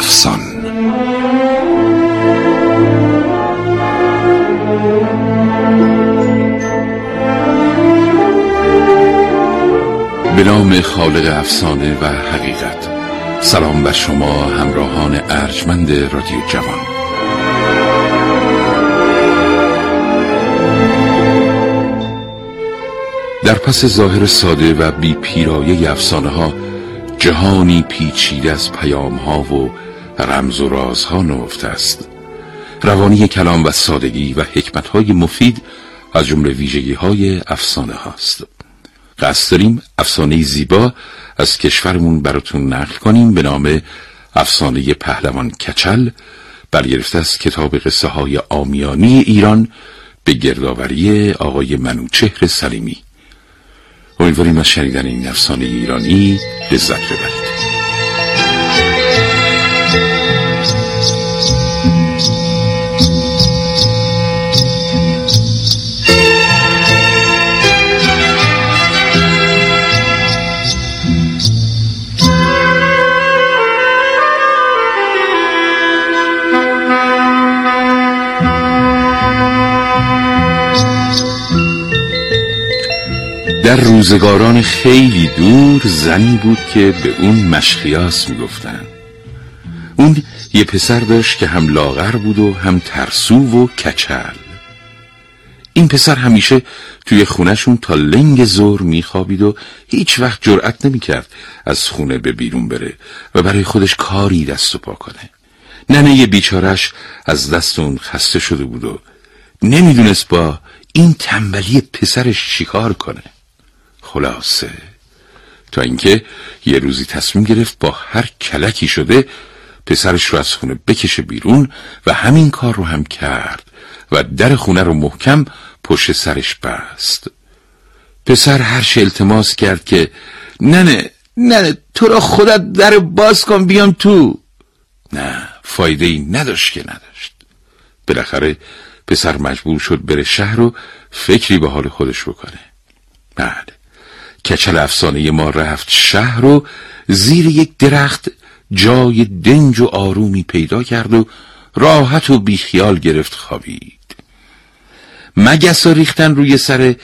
افسان. به نام خالق افسانه و حقیقت. سلام بر شما همراهان ارجمند رادیو جوان. در پس ظاهر ساده و بی پیرایه افسانه ها جهانی پیچیده از پیام ها و رمز و رازها نفته است. روانی کلام و سادگی و حکمت های مفید از جمله ویژگی های افسانه هاست. قصد داریم افسانه زیبا از کشورمون براتون نقل کنیم به نام افسانه پهلوان کچل برگرفته از کتاب قصه های آمیانی ایران به گردآوری آقای منوچهر سلیمی. امیدواریم از شنیدن این افسانه ایرانی لذت ببرید. در روزگاران خیلی دور زنی بود که به اون مشخیاس می‌گفتن. اون یه پسر داشت که هم لاغر بود و هم ترسو و کچل. این پسر همیشه توی خونشون تا لنگ زور میخوابید و هیچ وقت جرأت نمی‌کرد از خونه به بیرون بره و برای خودش کاری دست و پا کنه. ننه بیچارش از دست اون خسته شده بود و نمی‌دونست با این تنبلی پسرش چیکار کنه. خلاصه. تا اینکه یه روزی تصمیم گرفت با هر کلکی شده پسرش رو از خونه بکشه بیرون و همین کار رو هم کرد و در خونه رو محکم پشت سرش بست. پسر هرش التماس کرد که ننه ننه تو را خودت در باز کن بیام تو. نه فایده ای نداشت که نداشت. بالاخره پسر مجبور شد بره شهر و فکری به حال خودش بکنه. بله. کچل افسانه ما رفت شهر و زیر یک درخت جای دنج و آرومی پیدا کرد و راحت و بیخیال گرفت خوابید. مگسا ریختن روی سر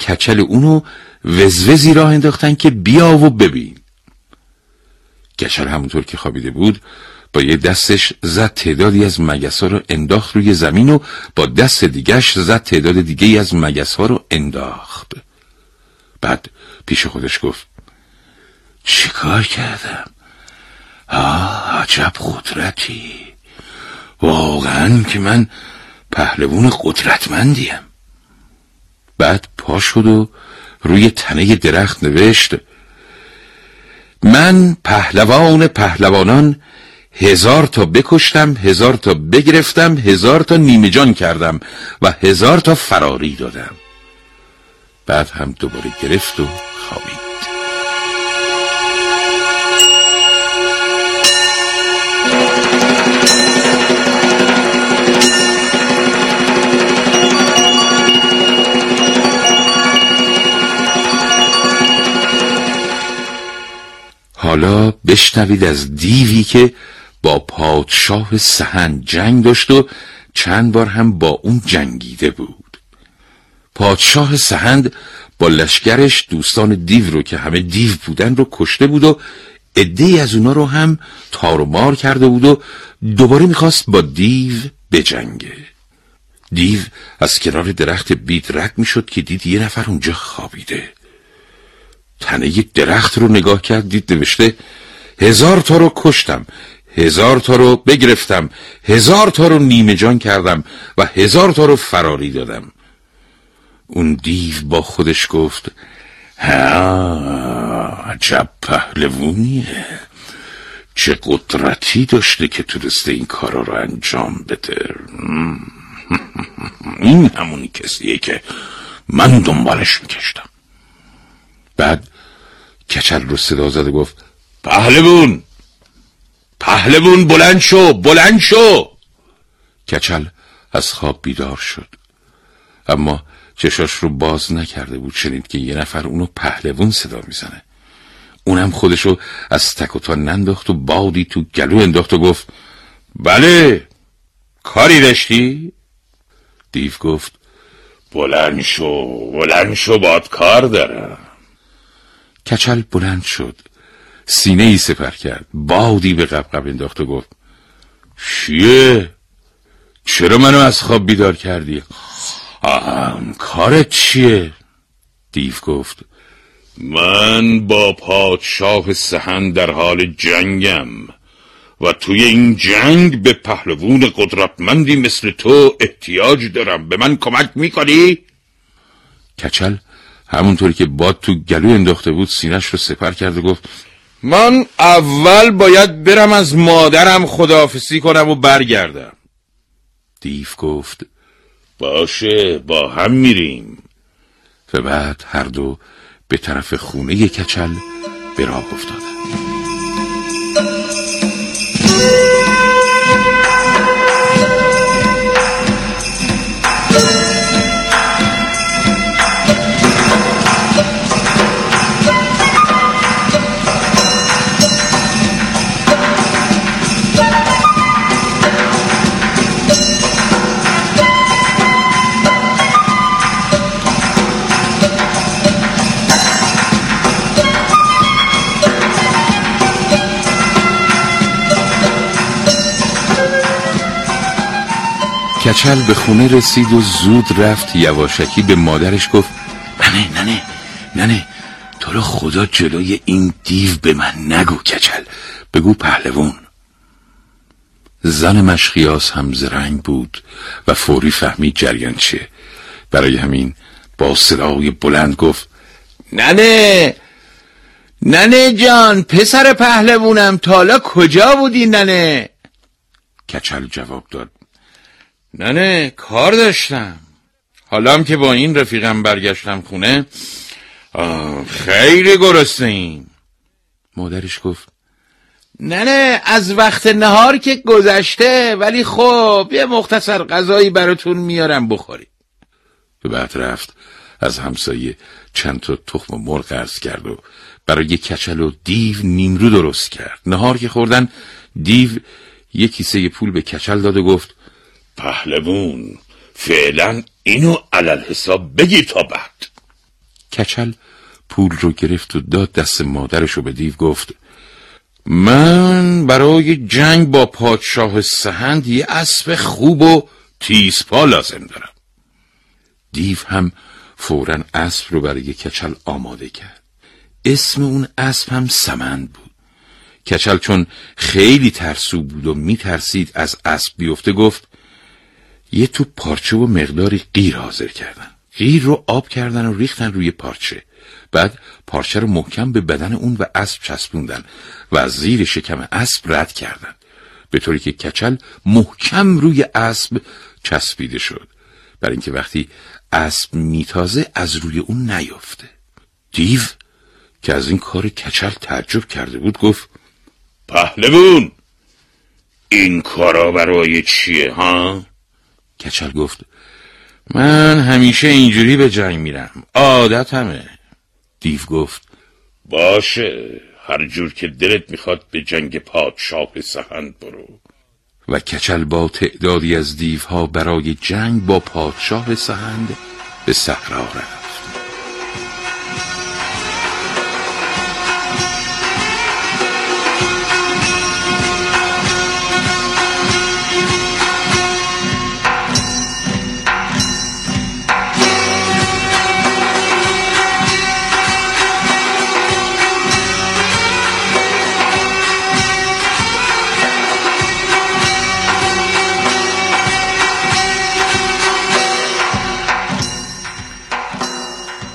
کچل اونو وزوزی راه انداختن که بیا و ببین. کچل همونطور که خوابیده بود با یه دستش زد تعدادی از مگسا رو انداخت روی زمین و با دست دیگش زد تعداد دیگه از مگسا رو انداخت. بعد پیش خودش گفت چیکار کردم؟ آه عجب قدرتی. واقعا که من پهلوون قدرتمندیم. بعد پا شد و روی تنه درخت نوشت من پهلوان پهلوانان هزار تا بکشتم هزار تا بگرفتم هزار تا نیمه جان کردم و هزار تا فراری دادم. بعد هم دوباره گرفت و خوابید. حالا بشنوید از دیوی که با پادشاه سهن جنگ داشت و چند بار هم با اون جنگیده بود. پادشاه سهند با لشکرش دوستان دیو رو که همه دیو بودن رو کشته بود و عده از اونا رو هم تار و مار کرده بود و دوباره می‌خواست با دیو بجنگه. دیو از کنار درخت بید رد می‌شد که دید یه نفر اونجا خوابیده. تنه یک درخت رو نگاه کرد دید نوشته هزار تا رو کشتم هزار تا رو بگرفتم هزار تا رو نیمه جان کردم و هزار تا رو فراری دادم. اون دیو با خودش گفت ها عجب پهلوونیه چه قدرتی داشته که تونسته این کارا رو انجام بده. این همونی کسیه که من دنبالش میکشتم. بعد کچل رو صدا زد و گفت پهلوون پهلوون بلند شو بلند شو! کچل از خواب بیدار شد. اما چشاش رو باز نکرده بود شنید که یه نفر اونو پهلوون صدا می‌زنه اونم خودشو از تک و تا ننداخت و بادی تو گلو انداخت و گفت بله کاری داشتی؟ دیو گفت بلند شو بلند شو باد کار دارم کچل بلند شد سینه ای سپر کرد بادی به قبقب انداخت و گفت چیه؟ چرا منو از خواب بیدار کردی؟ آم کارت چیه؟ دیو گفت من با پادشاه سهن در حال جنگم و توی این جنگ به پهلوون قدرتمندی مثل تو احتیاج دارم به من کمک می‌کنی؟ کچل همونطوری که باد تو گلو انداخته بود سینش رو سپر کرد و گفت من اول باید برم از مادرم خداحافظی کنم و برگردم دیف گفت باشه با هم میریم. و بعد هر دو به طرف خونه کچل به راه افتادند کچل به خونه رسید و زود رفت. یواشکی به مادرش گفت ننه ننه ننه تو رو خدا جلوی این دیو به من نگو کچل. بگو پهلوون زن مشخیاس هم زرنگ بود و فوری فهمید جریان چیه. برای همین با صدای بلند گفت ننه ننه جان پسر پهلوونم تالا کجا بودی ننه؟ کچل جواب داد نه کار داشتم. حالا که با این رفیقم برگشتم خونه خیلی گرسنه ایم. مادرش گفت نه نه از وقت نهار که گذشته ولی خب یه مختصر غذایی براتون میارم بخوری. به بعد رفت از همسایه چند تا تخم مرغ قرض کرد و برای کچل و دیو نیمرو درست کرد. نهار که خوردن دیو یه کیسه پول به کچل داد و گفت پهلوون فعلا اینو علل حساب بگیر تا بعد کچل پول رو گرفت و داد دست مادرش رو به دیو گفت من برای جنگ با پادشاه سهند یه اسب خوب و تیزپا لازم دارم. دیو هم فورا اسب رو برای کچل آماده کرد. اسم اون اسب هم سمند بود. کچل چون خیلی ترسو بود و میترسید از اسب بیفته گفت یه تو پارچه و مقداری غیر حاضر کردن. غیر رو آب کردن و ریختن روی پارچه. بعد پارچه رو محکم به بدن اون و اسب چسبوندن و از زیر شکم اسب رد کردن. به طوری که کچل محکم روی اسب چسبیده شد. برای اینکه وقتی اسب میتازه از روی اون نیفته دیو که از این کار کچل تعجب کرده بود گفت پهلوون این کارا برای چیه ها؟ کچل گفت من همیشه اینجوری به جنگ میرم. عادتمه. دیو گفت باشه هر جور که دلت می‌خواد به جنگ پادشاه سهند برو. و کچل با تعدادی از دیوها برای جنگ با پادشاه سهند به صحرا رفت.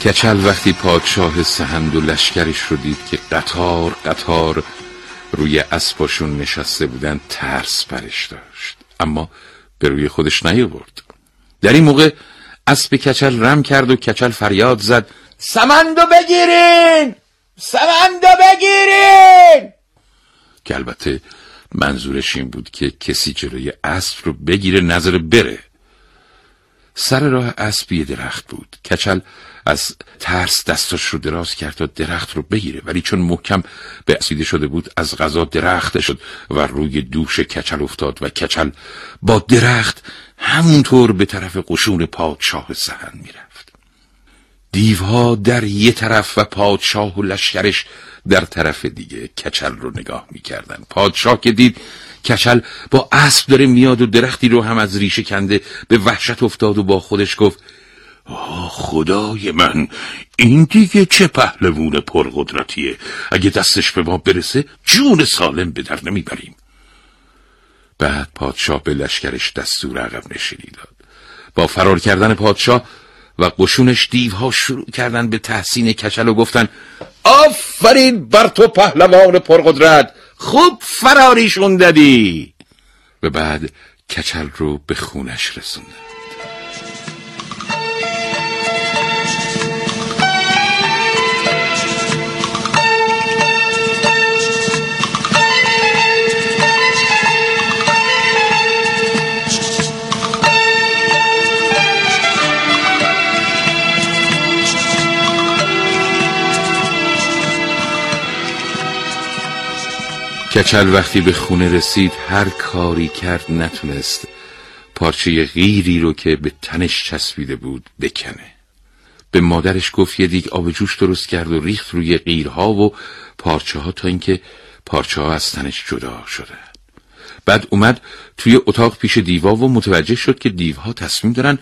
کچل وقتی پادشاه سهند و لشکرش رو دید که قطار قطار روی اسباشون نشسته بودن ترس برش داشت. اما به روی خودش نیاورد. در این موقع اسب کچل رم کرد و کچل فریاد زد. سمندو بگیرین! سمندو بگیرین! که البته منظورش این بود که کسی جلوی اسب رو بگیره نظر بره. سر راه اسب درخت بود. کچل از ترس دستش رو دراز کرد تا درخت رو بگیره. ولی چون محکم به اسیده شده بود از غذا درخت شد و روی دوش کچل افتاد و کچل با درخت همونطور به طرف قشون پادشاه سهن می‌رفت. دیوها در یه طرف و پادشاه و لشکرش در طرف دیگه کچل رو نگاه می‌کردن پادشاه که دید کچل با اسب داره میاد و درختی رو هم از ریشه کنده به وحشت افتاد و با خودش گفت آه خدای من این دیگه چه پهلوون پرقدرتیه؟ اگه دستش به ما برسه جون سالم به در نمی‌بریم. بعد پادشاه به لشکرش دستور عقب نشینی داد. با فرار کردن پادشاه و قشونش دیوها شروع کردن به تحسین کچل و گفتن آفرین بر تو پهلوان پرقدرت! خوب فراریشون دادی و بعد کچل رو به خونش رسوند. کچل وقتی به خونه رسید هر کاری کرد نتونست. پارچه غیری رو که به تنش چسبیده بود بکنه. به مادرش گفت یه دیگ آب جوش درست کرد و ریخت روی غیرها و پارچه ها تا اینکه پارچه ها از تنش جدا شده. بعد اومد توی اتاق پیش دیوا و متوجه شد که دیوها تصمیم دارن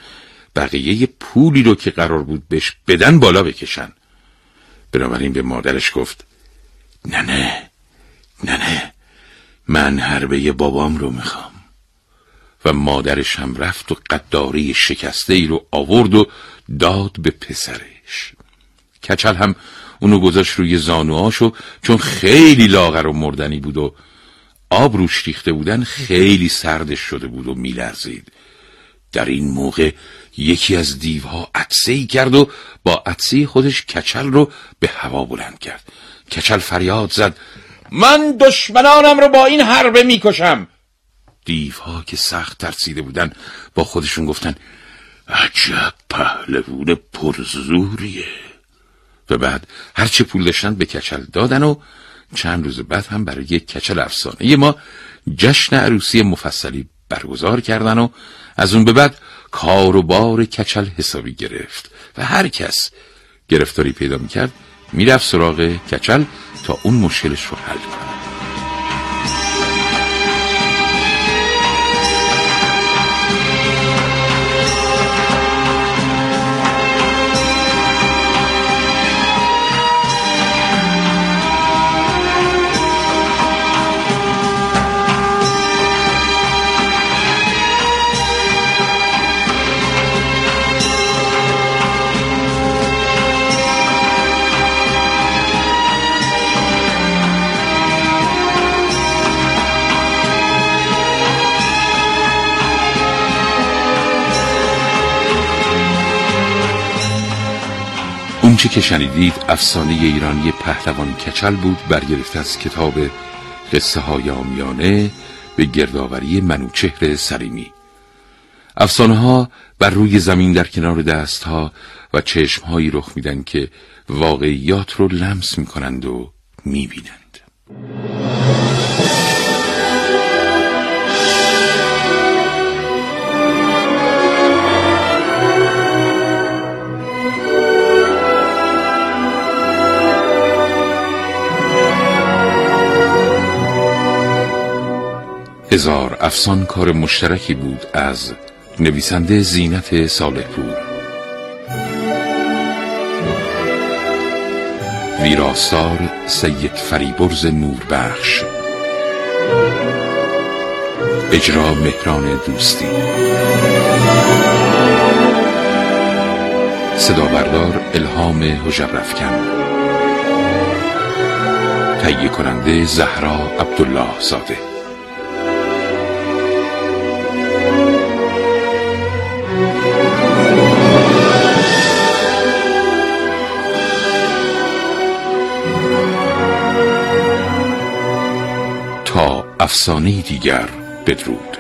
بقیه پولی رو که قرار بود بهش بدن بالا بکشن. بنابراین به مادرش گفت نه نه. نه نه. من حربه بابام رو می‌خوام. و مادرش هم رفت و قداری شکسته ای رو آورد و داد به پسرش. کچل هم اونو گذاشت روی زانوهاشو چون خیلی لاغر و مردنی بود و آب روش ریخته بودن خیلی سردش شده بود و میلرزید. در این موقع یکی از دیوها عطسه ای کرد و با عطسه خودش کچل رو به هوا بلند کرد. کچل فریاد زد. من دشمنانم رو با این حربه می‌کشم. دیوها که سخت ترسیده بودن با خودشون گفتن عجب پهلوون پرزوریه. و بعد هرچه پول داشتن به کچل دادن و چند روز بعد هم برای یک کچل افسانه ما جشن عروسی مفصلی برگزار کردن و از اون به بعد کار و بار کچل حسابی گرفت. و هر کس گرفتاری پیدا می‌کرد می‌رفت سراغ کچل تا اون مشکلش رو حل کنه. چه که شنیدید افسانه ایرانی پهلوان کچل بود برگرفته از کتاب قصه های آمیانه به گردآوری منوچهر سریمی. افسانه ها بر روی زمین در کنار دست ها و چشم هایی رخ میدن که واقعیات رو لمس می‌کنند و می‌بینند. هزار افسان کار مشترکی بود از نویسنده زینت صالح پور ویراستار سید فریبرز نوربخش. اجرا مهران دوستی. صدا بردار الهام هجرفکن تهیه کننده زهرا عبدالله زاده. افسانه دیگر بدرود.